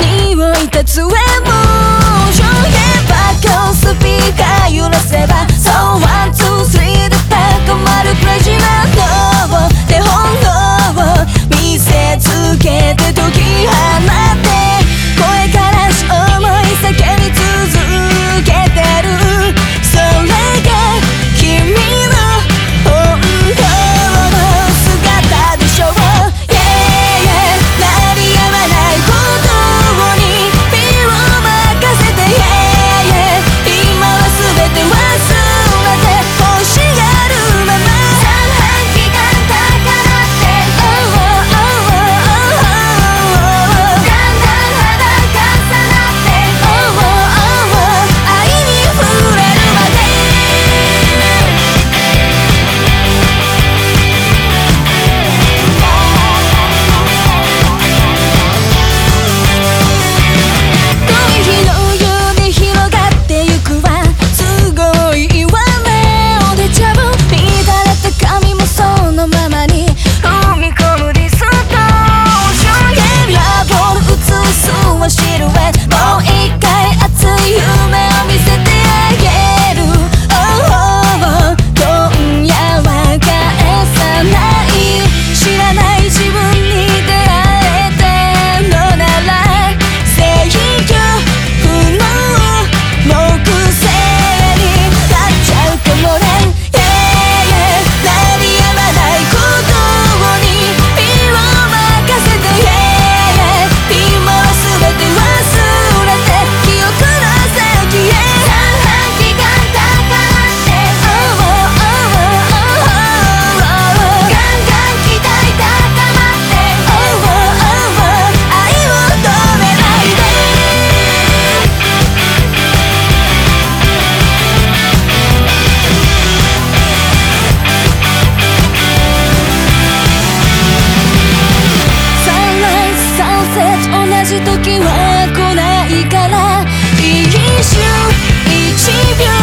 匂いたつえも。上下バックスピーカー揺らせば So one 時は来ないから。一瞬一秒。